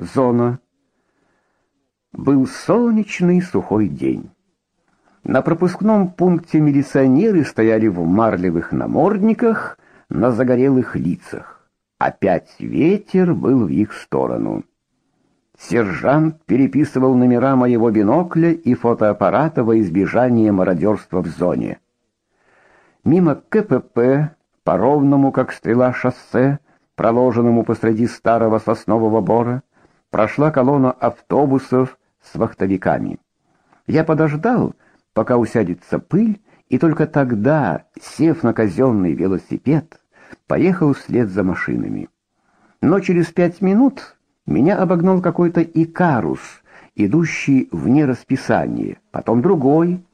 Зона. Был солнечный сухой день. На пропускном пункте милиционеры стояли в марлевых намордниках на загорелых лицах. Опять ветер был в их сторону. Сержант переписывал номера моего бинокля и фотоаппарата во избежание мародерства в зоне. Мимо КПП, по ровному, как стрела, шоссе, проложенному посреди старого соснового бора, прошла колонна автобусов с вахтовиками. Я подождал, пока усядется пыль, и только тогда, сев на казенный велосипед, поехал вслед за машинами. Но через пять минут меня обогнал какой-то икарус, идущий вне расписания, потом другой.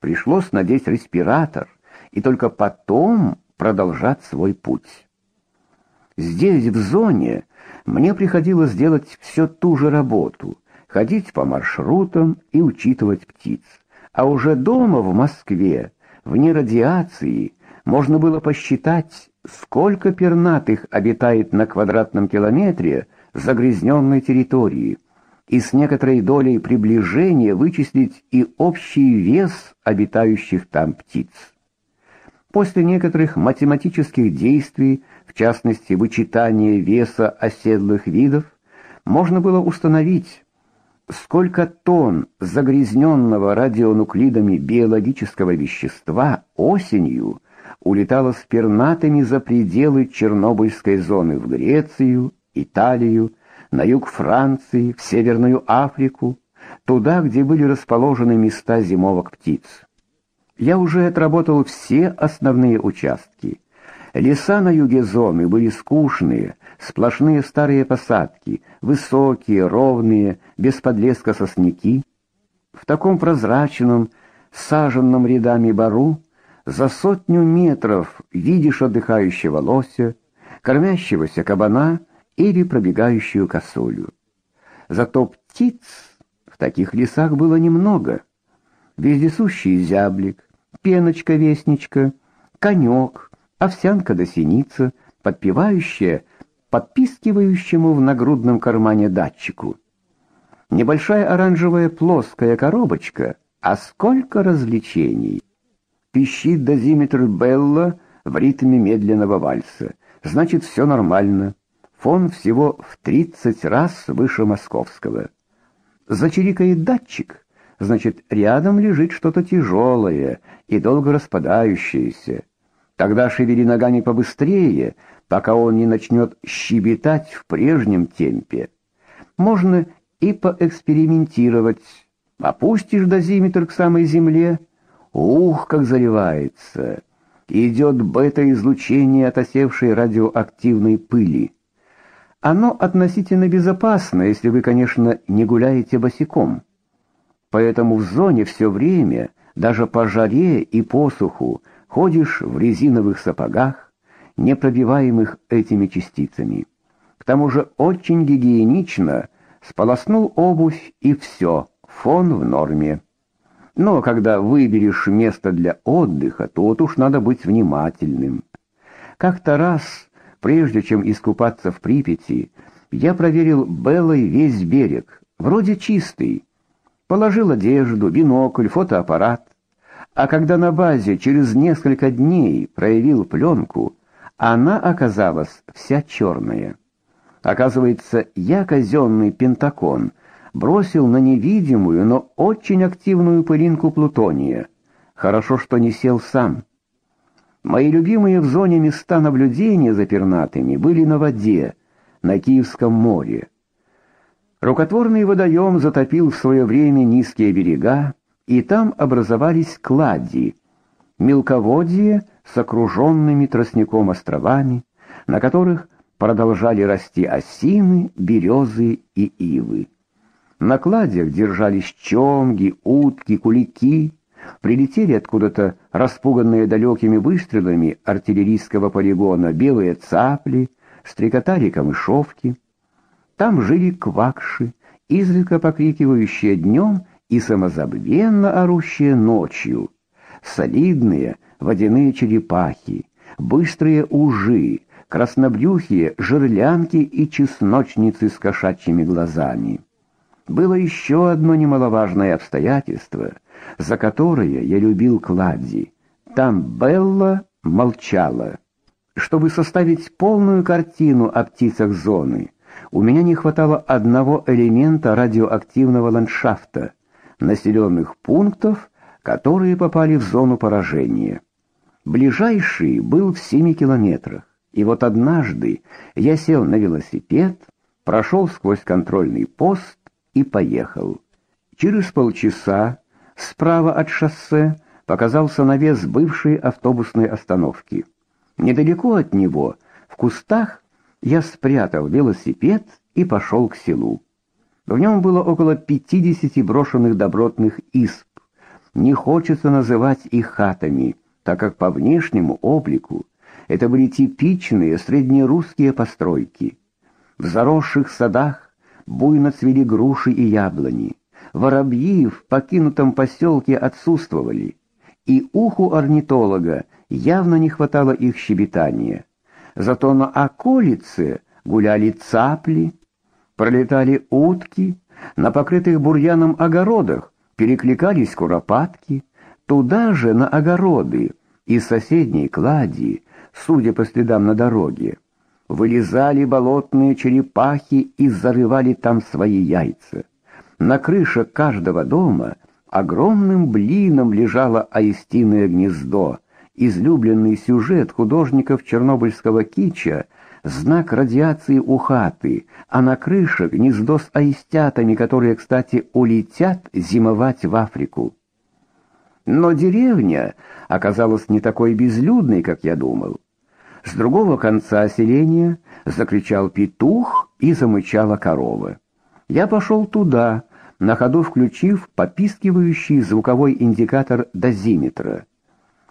Пришлось надеть респиратор и только потом продолжать свой путь. Здесь, в зоне, мне приходилось делать все ту же работу, ходить по маршрутам и учитывать птиц. А уже дома в Москве, вне радиации, можно было посчитать, сколько пернатых обитает на квадратном километре загрязненной территории, и с некоторой долей приближения вычислить и общий вес обитающих там птиц. После некоторых математических действий, в частности вычитания веса оседлых видов, можно было установить, сколько тонн загрязненного радионуклидами биологического вещества осенью улетало с пернатыми за пределы Чернобыльской зоны в Грецию, Италию, на юг Франции, в Северную Африку, туда, где были расположены места зимовок птиц. Я уже отработал все основные участки. Леса на юге зоны были скучные, сплошные старые посадки, высокие, ровные, без подлеска сосняки. В таком прозрачном, саженном рядами бару за сотню метров видишь отдыхающего лося, кормящегося кабана или пробегающую косулю. Зато птиц в таких лесах было немного. Вездесущий зяблик, пеночка-вестничка, конек, овсянка да синица, подпевающая подпискивающему в нагрудном кармане датчику. Небольшая оранжевая плоская коробочка, а сколько развлечений! Пищит дозиметр Белла в ритме медленного вальса. Значит, все нормально. Фон всего в 30 раз выше московского. Зачирикает датчик, значит, рядом лежит что-то тяжелое и долго распадающееся. Тогда шевели ногами побыстрее, пока он не начнет щебетать в прежнем темпе. Можно и поэкспериментировать. Опустишь дозиметр к самой земле, ух, как заливается. Идет бета-излучение от осевшей радиоактивной пыли. Оно относительно безопасно, если вы, конечно, не гуляете босиком. Поэтому в зоне все время, даже по жаре и посуху, ходишь в резиновых сапогах, непробиваемых этими частицами. К тому же очень гигиенично сполоснул обувь и все, фон в норме. Но когда выберешь место для отдыха, тут уж надо быть внимательным. Как-то раз, прежде чем искупаться в Припяти, я проверил Беллой весь берег, вроде чистый. Положил одежду, бинокль, фотоаппарат. А когда на базе через несколько дней проявил пленку, она оказалась вся черная. Оказывается, я казенный пентакон бросил на невидимую, но очень активную пылинку плутония. Хорошо, что не сел сам. Мои любимые в зоне места наблюдения за пернатыми были на воде, на Киевском море. Рукотворный водоем затопил в свое время низкие берега, и там образовались клади, мелководье с окруженными тростником островами, на которых продолжали расти осины, березы и ивы. На кладях держались чомги, утки, кулики, прилетели откуда-то распуганные далекими выстрелами артиллерийского полигона белые цапли, стрекотали камышовки. Там жили квакши, изредка покрикивающие днем и самозабвенно орущие ночью, солидные, водяные черепахи, быстрые ужи, краснобрюхие жерлянки и чесночницы с кошачьими глазами. Было еще одно немаловажное обстоятельство, за которое я любил Кладзи. Там Белла молчала. Чтобы составить полную картину о птицах зоны, у меня не хватало одного элемента радиоактивного ландшафта, населенных пунктов, которые попали в зону поражения. Ближайший был в семи километрах. И вот однажды я сел на велосипед, прошел сквозь контрольный пост и поехал. Через полчаса справа от шоссе показался навес бывшей автобусной остановки. Недалеко от него, в кустах, я спрятал велосипед и пошел к селу. В нем было около пятидесяти брошенных добротных изб. Не хочется называть их хатами, так как по внешнему облику это были типичные среднерусские постройки. В заросших садах буйно цвели груши и яблони. Воробьи в покинутом поселке отсутствовали, и уху орнитолога явно не хватало их щебетания. Зато на околице гуляли цапли, пролетали утки, на покрытых бурьяном огородах перекликались куропатки, туда же на огороды из соседней клади, судя по следам на дороге, вылезали болотные черепахи и зарывали там свои яйца. На крыше каждого дома огромным блином лежало аистиное гнездо, излюбленный сюжет художников чернобыльского кича, знак радиации у хаты, а на крыше гнездо с аистятами, которые, кстати, улетят зимовать в Африку. Но деревня оказалась не такой безлюдной, как я думал. С другого конца селения закричал петух и замычала корова. Я пошел туда, на ходу включив попискивающий звуковой индикатор дозиметра.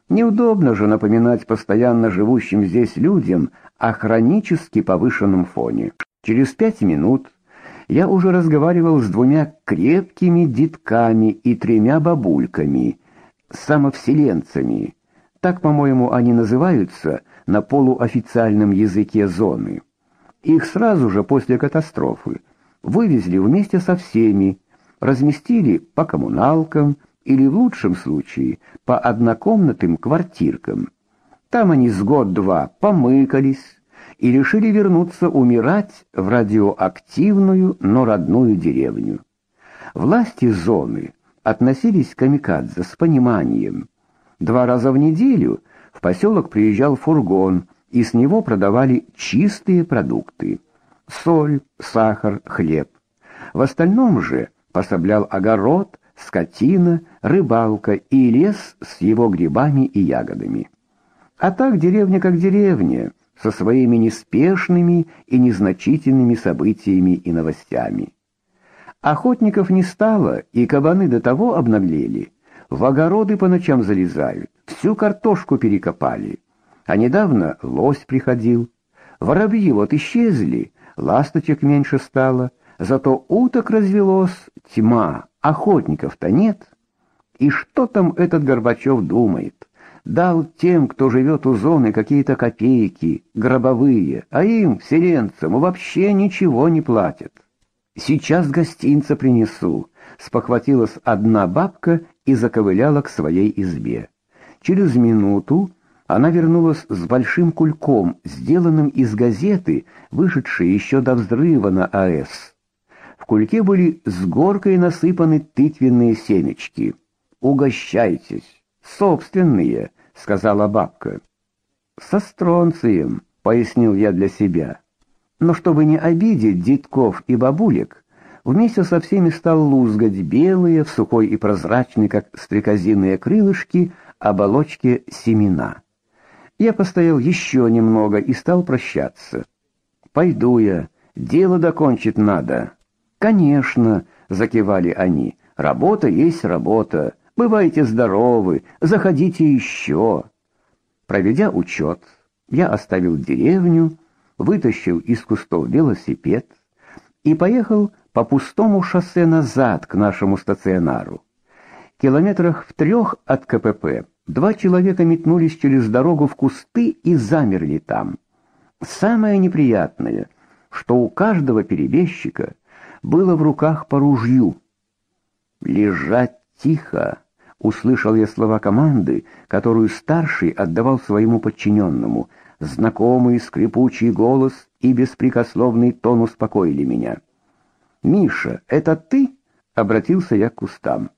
Неудобно же напоминать постоянно живущим здесь людям о хронически повышенном фоне. Через пять минут я уже разговаривал с двумя крепкими детками и тремя бабульками, самовселенцами. Так, по-моему, они называются на полуофициальном языке зоны. Их сразу же после катастрофы вывезли вместе со всеми, разместили по коммуналкам или в лучшем случае по однокомнатным квартиркам. Там они с год-два помыкались и решили вернуться умирать в радиоактивную, но родную деревню. Власти зоны относились к камикадзе с пониманием. Два раза в неделю в поселок приезжал фургон, и с него продавали чистые продукты: соль, сахар, хлеб. В остальном же пособлял огород, скотина, рыбалка и лес с его грибами и ягодами. А так деревня как деревня, со своими неспешными и незначительными событиями и новостями. Охотников не стало, и кабаны до того обнаглели, в огороды по ночам залезают, всю картошку перекопали. А недавно лось приходил. Воробьи вот исчезли, ласточек меньше стало, зато уток развелось тьма, охотников-то нет. И что там этот Горбачев думает? Дал тем, кто живет у зоны, какие-то копейки, гробовые, а им, вселенцам, вообще ничего не платят. Сейчас гостинца принесу, спохватилась одна бабка и заковыляла к своей избе. Через минуту она вернулась с большим кульком, сделанным из газеты, вышедшей еще до взрыва на АЭС. В кульке были с горкой насыпаны тыквенные семечки. «Угощайтесь! Собственные!» — сказала бабка. «Со стронцием», — пояснил я для себя. Но чтобы не обидеть детков и бабулек, вместе со всеми стал лузгать белые, в сухой и прозрачной, как стрекозиные крылышки, оболочки семена. Я постоял еще немного и стал прощаться. «Пойду я, дело докончить надо». «Конечно», — закивали они, — «работа есть работа. Бывайте здоровы, заходите еще». Проведя учет, я оставил деревню, вытащил из кустов велосипед и поехал по пустому шоссе назад к нашему стационару. Километрах в трех от КПП два человека метнулись через дорогу в кусты и замерли там. Самое неприятное, что у каждого перебежчика было в руках по ружью. «Лежать тихо!» — услышал я слова команды, которую старший отдавал своему подчиненному. Знакомый скрипучий голос и беспрекословный тон успокоили меня. «Миша, это ты?» — обратился я к кустам.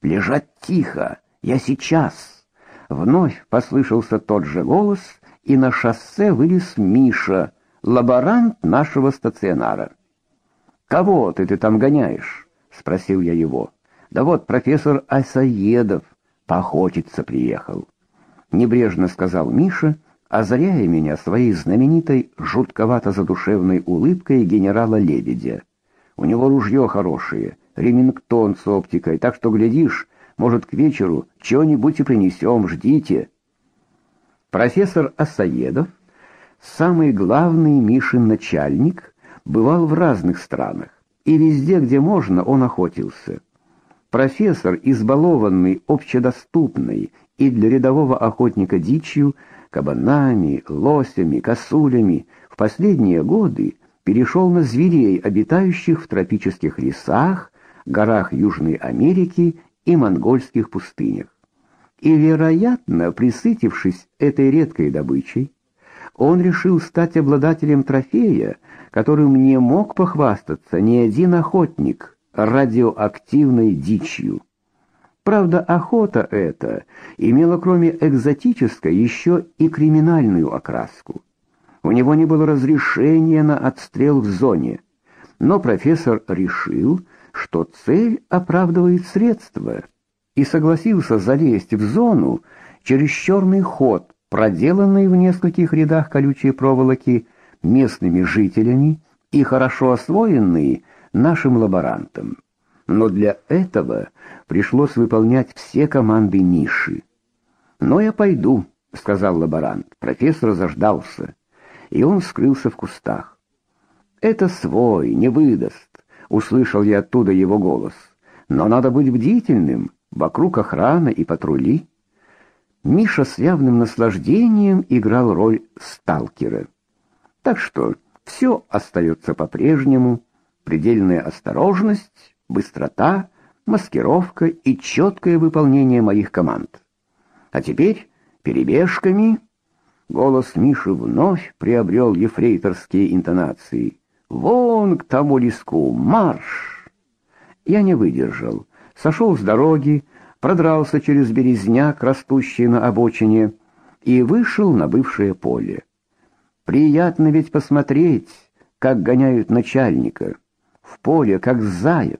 «Лежать тихо! Я сейчас!» Вновь послышался тот же голос, и на шоссе вылез Миша, лаборант нашего стационара. «Кого ты ты там гоняешь?» — спросил я его. «Да вот профессор Асаедов поохотиться приехал», — небрежно сказал Миша, озаряя меня своей знаменитой жутковато-задушевной улыбкой генерала Лебедя. «У него ружье хорошее, ремингтон с оптикой, так что, глядишь, может, к вечеру чего-нибудь и принесем, ждите». Профессор Асаедов, самый главный Мишин начальник, бывал в разных странах, и везде, где можно, он охотился. Профессор, избалованный общедоступной и для рядового охотника дичью, кабанами, лосями, косулями, в последние годы перешел на зверей, обитающих в тропических лесах, горах Южной Америки и монгольских пустынях. И, вероятно, присытившись этой редкой добычей, он решил стать обладателем трофея, которым не мог похвастаться ни один охотник радиоактивной дичью. Правда, охота эта имела кроме экзотической еще и криминальную окраску. У него не было разрешения на отстрел в зоне, но профессор решил, что цель оправдывает средства, и согласился залезть в зону через черный ход, проделанный в нескольких рядах колючей проволоки местными жителями и хорошо освоенный нашим лаборантом. Но для этого пришлось выполнять все команды Миши. "Но я пойду", сказал лаборант. Профессор заждался, и он скрылся в кустах. "Это свой, не выдаст", услышал я оттуда его голос. "Но надо быть бдительным, вокруг охрана и патрули". Миша с явным наслаждением играл роль сталкера. Так что все остается по-прежнему: предельная осторожность, быстрота, маскировка и четкое выполнение моих команд. А теперь перебежками голос Миши вновь приобрел ефрейторские интонации. Вон к тому леску, марш! Я не выдержал, сошел с дороги, продрался через березняк, растущий на обочине, и вышел на бывшее поле. Приятно ведь посмотреть, как гоняют начальника. В поле, как заяц,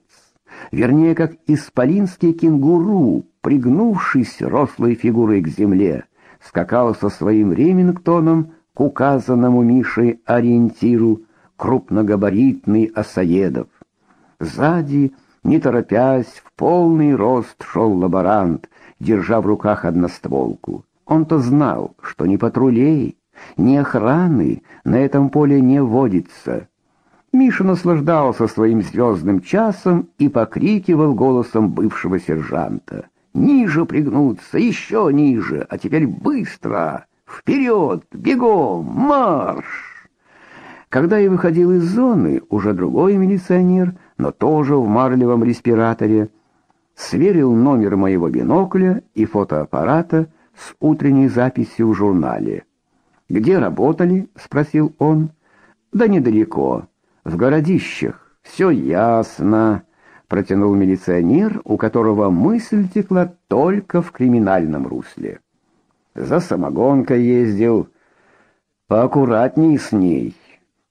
вернее, как исполинский кенгуру, пригнувшись рослой фигурой к земле, скакал со своим ремингтоном к указанному Мишей ориентиру крупногабаритный Осаедов. Сзади не торопясь, в полный рост шел лаборант, держа в руках одностволку. Он-то знал, что ни патрулей, ни охраны на этом поле не водится. Миша наслаждался своим звездным часом и покрикивал голосом бывшего сержанта. «Ниже пригнуться, еще ниже, а теперь быстро! Вперед, бегом, марш!» Когда я выходил из зоны, уже другой милиционер, но тоже в марлевом респираторе, сверил номер моего бинокля и фотоаппарата с утренней записью в журнале. «Где работали?» — спросил он. «Да недалеко, в городищах. Все ясно», — протянул милиционер, у которого мысль текла только в криминальном русле. «За самогонкой ездил. Поаккуратней с ней»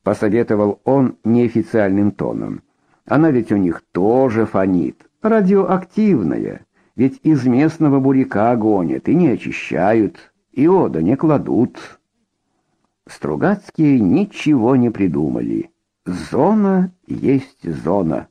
посоветовал он неофициальным тоном. Она ведь у них тоже фонит, радиоактивная. Ведь из местного буряка гонят и не очищают, иода не кладут. Стругацкие ничего не придумали. Зона есть зона.